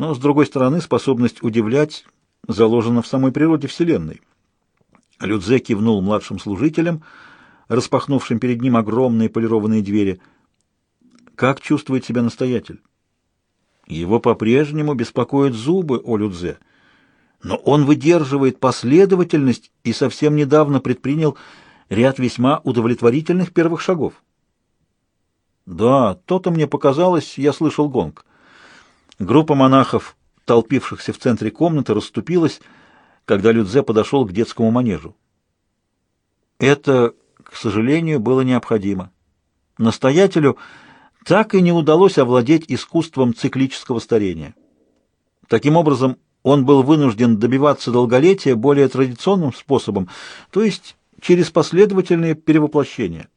Но, с другой стороны, способность удивлять заложена в самой природе Вселенной. Людзе кивнул младшим служителям, распахнувшим перед ним огромные полированные двери. «Как чувствует себя настоятель?» «Его по-прежнему беспокоят зубы, о Людзе, но он выдерживает последовательность и совсем недавно предпринял ряд весьма удовлетворительных первых шагов». «Да, то-то мне показалось, я слышал гонг». Группа монахов, толпившихся в центре комнаты, расступилась, когда Людзе подошел к детскому манежу. Это, к сожалению, было необходимо. Настоятелю так и не удалось овладеть искусством циклического старения. Таким образом, он был вынужден добиваться долголетия более традиционным способом, то есть через последовательные перевоплощения.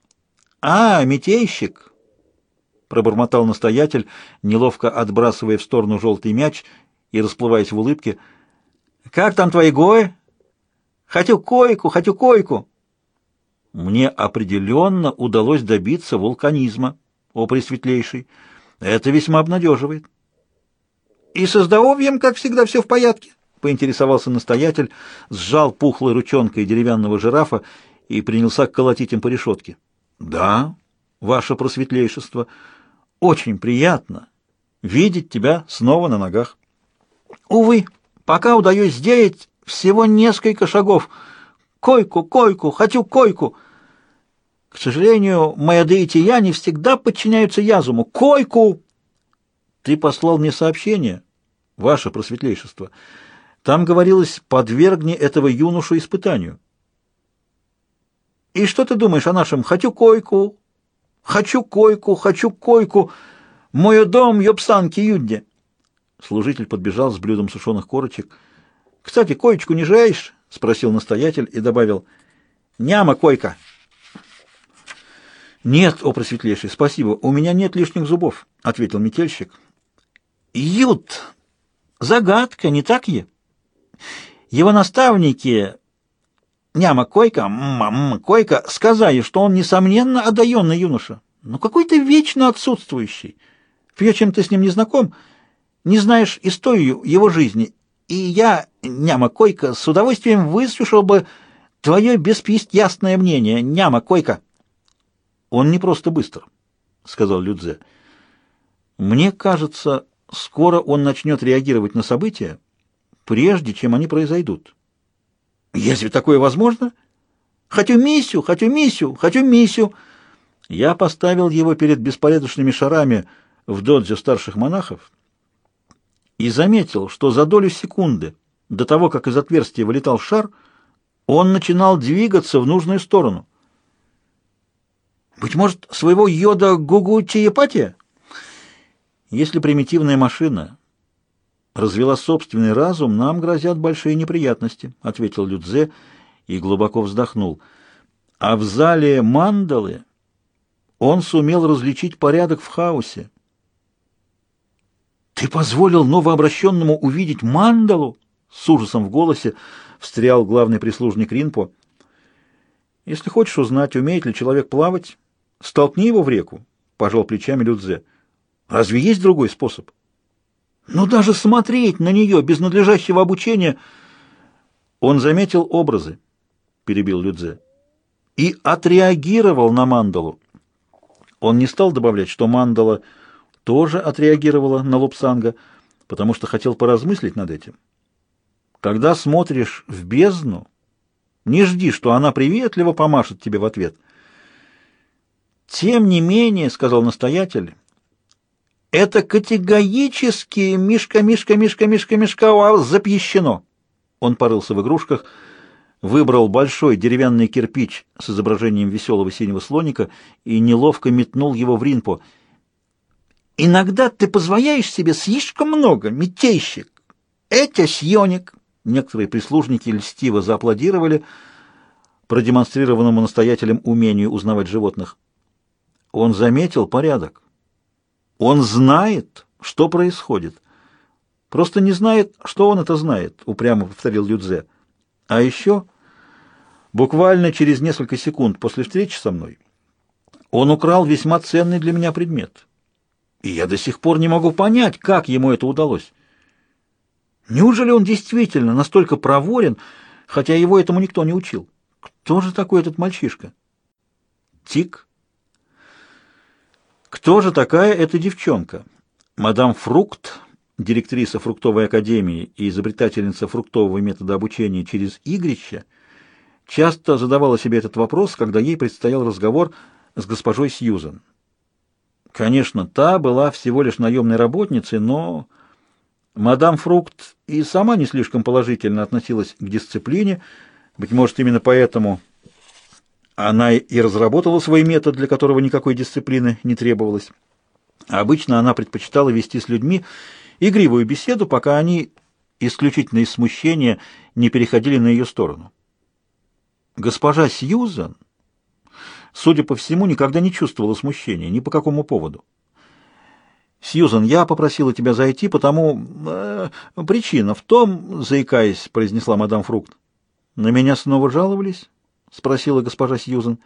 «А, метейщик!» Пробормотал настоятель, неловко отбрасывая в сторону желтый мяч и расплываясь в улыбке. «Как там твои гои? Хочу койку, хочу койку!» Мне определенно удалось добиться вулканизма, о Пресветлейший. Это весьма обнадеживает. «И со здоровьем, как всегда, все в порядке?» — поинтересовался настоятель, сжал пухлой ручонкой деревянного жирафа и принялся колотить им по решетке. «Да, ваше просветлейшество», очень приятно видеть тебя снова на ногах. Увы, пока удается сделать всего несколько шагов. Койку, койку, хочу койку. К сожалению, моя дети и я не всегда подчиняются язуму. Койку! Ты послал мне сообщение, ваше просветлейшество. Там говорилось, подвергни этого юношу испытанию. И что ты думаешь о нашем «хочу койку», Хочу койку, хочу койку. Мой дом, ёпсанки юдде. Служитель подбежал с блюдом сушеных корочек. «Кстати, коечку не жаешь?» — спросил настоятель и добавил. «Няма койка». «Нет, о просветлейший, спасибо, у меня нет лишних зубов», — ответил метельщик. «Ют! Загадка, не так ли? Его наставники Няма Койка, мам, Койка сказали, что он, несомненно, одаренный юноша, но какой-то вечно отсутствующий. Впрочем, ты с ним не знаком, не знаешь историю его жизни, и я, Няма Койка, с удовольствием выслушал бы твое беспристрастное мнение, Няма Койка. Он не просто быстр, — сказал Людзе. Мне кажется, скоро он начнет реагировать на события, прежде чем они произойдут. Если такое возможно? Хочу миссию, хочу миссию, хочу миссию. Я поставил его перед беспорядочными шарами в додзе старших монахов и заметил, что за долю секунды до того, как из отверстия вылетал шар, он начинал двигаться в нужную сторону. Быть может, своего йода гугу телепатия? Если примитивная машина развела собственный разум, нам грозят большие неприятности», — ответил Людзе и глубоко вздохнул. «А в зале мандалы он сумел различить порядок в хаосе». «Ты позволил новообращенному увидеть мандалу?» С ужасом в голосе встрял главный прислужник Ринпо. «Если хочешь узнать, умеет ли человек плавать, столкни его в реку», — пожал плечами Людзе. «Разве есть другой способ?» Но даже смотреть на нее без надлежащего обучения... Он заметил образы, перебил Людзе, и отреагировал на мандалу. Он не стал добавлять, что мандала тоже отреагировала на Лупсанга, потому что хотел поразмыслить над этим. Когда смотришь в бездну, не жди, что она приветливо помашет тебе в ответ. «Тем не менее», — сказал настоятель, это категорически Мишка, Мишка, Мишка, Мишка, Мишка запьящено. Он порылся в игрушках, выбрал большой деревянный кирпич с изображением веселого синего слоника и неловко метнул его в ринпо. «Иногда ты позволяешь себе слишком много, метейщик. Это съеник!» Некоторые прислужники льстиво зааплодировали продемонстрированному настоятелем умению узнавать животных. Он заметил порядок. Он знает, что происходит. Просто не знает, что он это знает, упрямо повторил Людзе. А еще, буквально через несколько секунд после встречи со мной, он украл весьма ценный для меня предмет. И я до сих пор не могу понять, как ему это удалось. Неужели он действительно настолько проворен, хотя его этому никто не учил? Кто же такой этот мальчишка? Тик. Кто же такая эта девчонка? Мадам Фрукт, директриса фруктовой академии и изобретательница фруктового метода обучения через игрище, часто задавала себе этот вопрос, когда ей предстоял разговор с госпожой Сьюзен. Конечно, та была всего лишь наемной работницей, но мадам Фрукт и сама не слишком положительно относилась к дисциплине, быть может, именно поэтому она и разработала свой метод, для которого никакой дисциплины не требовалось. Обычно она предпочитала вести с людьми игривую беседу, пока они, исключительно из смущения, не переходили на ее сторону. Госпожа Сьюзан, судя по всему, никогда не чувствовала смущения ни по какому поводу. «Сьюзан, я попросила тебя зайти, потому... Э, причина в том, — заикаясь, — произнесла мадам Фрукт. На меня снова жаловались? — спросила госпожа Сьюзан.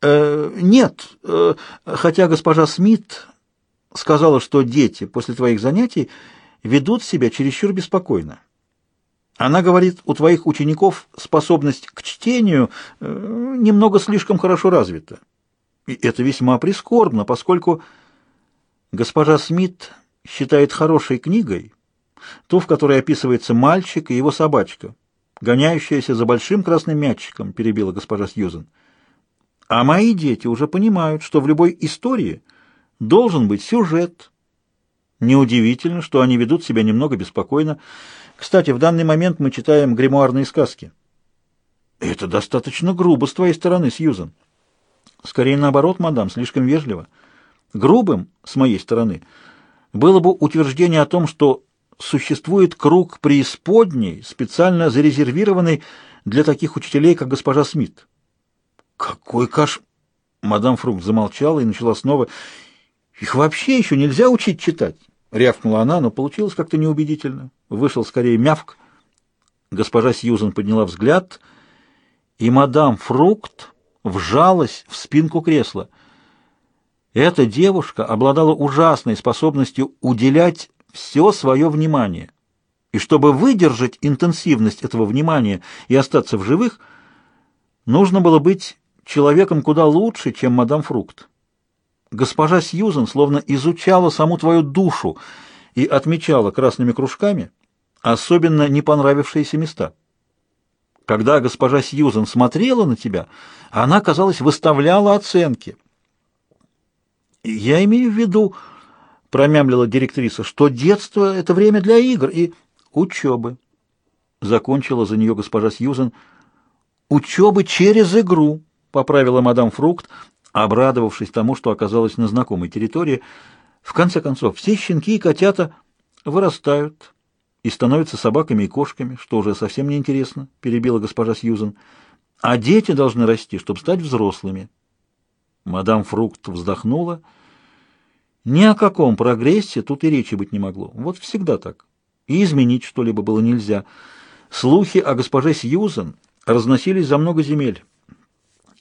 «Э, «Нет, э, хотя госпожа Смит сказала, что дети после твоих занятий ведут себя чересчур беспокойно. Она говорит, у твоих учеников способность к чтению э, немного слишком хорошо развита. И это весьма прискорбно, поскольку госпожа Смит считает хорошей книгой ту, в которой описывается мальчик и его собачка, гоняющаяся за большим красным мячиком, перебила госпожа Сьюзен. А мои дети уже понимают, что в любой истории должен быть сюжет. Неудивительно, что они ведут себя немного беспокойно. Кстати, в данный момент мы читаем гримуарные сказки. Это достаточно грубо с твоей стороны, Сьюзен. Скорее наоборот, мадам, слишком вежливо. Грубым, с моей стороны, было бы утверждение о том, что существует круг преисподней, специально зарезервированный для таких учителей, как госпожа Смит. Какой каш... Мадам Фрукт замолчала и начала снова. Их вообще еще нельзя учить читать. Рявкнула она, но получилось как-то неубедительно. Вышел скорее мявк. Госпожа Сьюзен подняла взгляд, и мадам Фрукт вжалась в спинку кресла. Эта девушка обладала ужасной способностью уделять все свое внимание. И чтобы выдержать интенсивность этого внимания и остаться в живых, нужно было быть человеком куда лучше, чем мадам Фрукт. Госпожа Сьюзен словно изучала саму твою душу и отмечала красными кружками особенно не понравившиеся места. Когда госпожа Сьюзен смотрела на тебя, она, казалось, выставляла оценки. Я имею в виду, промямлила директриса, что детство — это время для игр и учебы. Закончила за нее госпожа Сьюзен. Учебы через игру, поправила мадам Фрукт, обрадовавшись тому, что оказалась на знакомой территории. В конце концов, все щенки и котята вырастают и становятся собаками и кошками, что уже совсем неинтересно, перебила госпожа Сьюзен. А дети должны расти, чтобы стать взрослыми. Мадам Фрукт вздохнула ни о каком прогрессе тут и речи быть не могло. Вот всегда так. И изменить что-либо было нельзя. Слухи о госпоже Сьюзен разносились за много земель.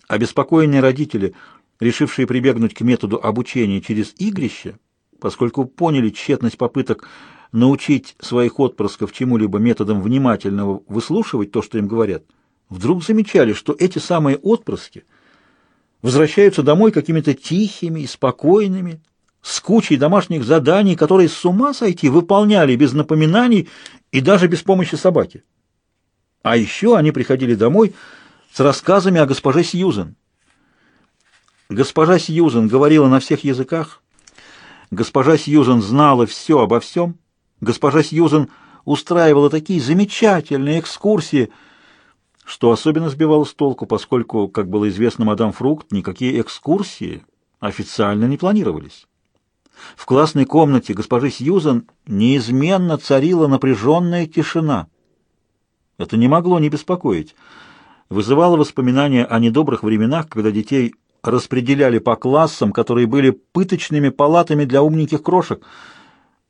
Обеспокоенные родители, решившие прибегнуть к методу обучения через игрище, поскольку поняли тщетность попыток научить своих отпрысков чему-либо методом внимательного выслушивать то, что им говорят, вдруг замечали, что эти самые отпрыски возвращаются домой какими-то тихими и спокойными, с кучей домашних заданий, которые с ума сойти выполняли без напоминаний и даже без помощи собаки. А еще они приходили домой с рассказами о госпоже Сьюзен. Госпожа Сьюзен говорила на всех языках, госпожа Сьюзен знала все обо всем, госпожа Сьюзен устраивала такие замечательные экскурсии, что особенно сбивало с толку, поскольку, как было известно мадам Фрукт, никакие экскурсии официально не планировались. В классной комнате госпожи Сьюзан неизменно царила напряженная тишина. Это не могло не беспокоить. Вызывало воспоминания о недобрых временах, когда детей распределяли по классам, которые были пыточными палатами для умненьких крошек.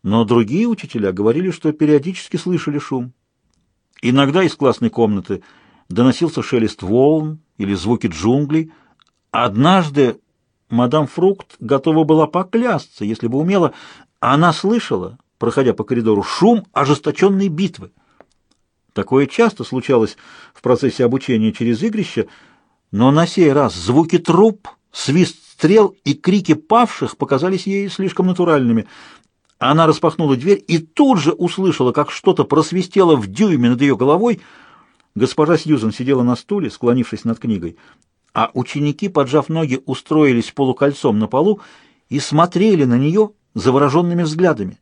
Но другие учителя говорили, что периодически слышали шум. Иногда из классной комнаты доносился шелест волн или звуки джунглей. Однажды Мадам Фрукт готова была поклясться, если бы умела. Она слышала проходя по коридору, шум ожесточенной битвы. Такое часто случалось в процессе обучения через игрище, но на сей раз звуки труп, свист стрел и крики павших показались ей слишком натуральными. Она распахнула дверь и тут же услышала, как что-то просвистело в дюйме над ее головой. Госпожа Сьюзен сидела на стуле, склонившись над книгой, а ученики, поджав ноги, устроились полукольцом на полу и смотрели на нее завороженными взглядами.